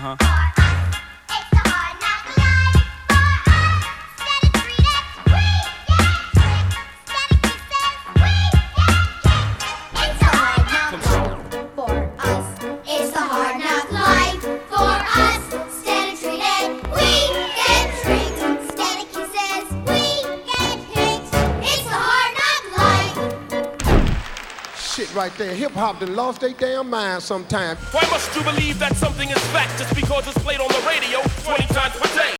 huh. It's the hard knock life for us. Standard treated, we get tricked. Static kisses, we get picked. It's the hard knock life. Shit right there. Hip hop done lost their damn mind sometimes. Why must you believe that something is fact just because it's played on the radio 20 times?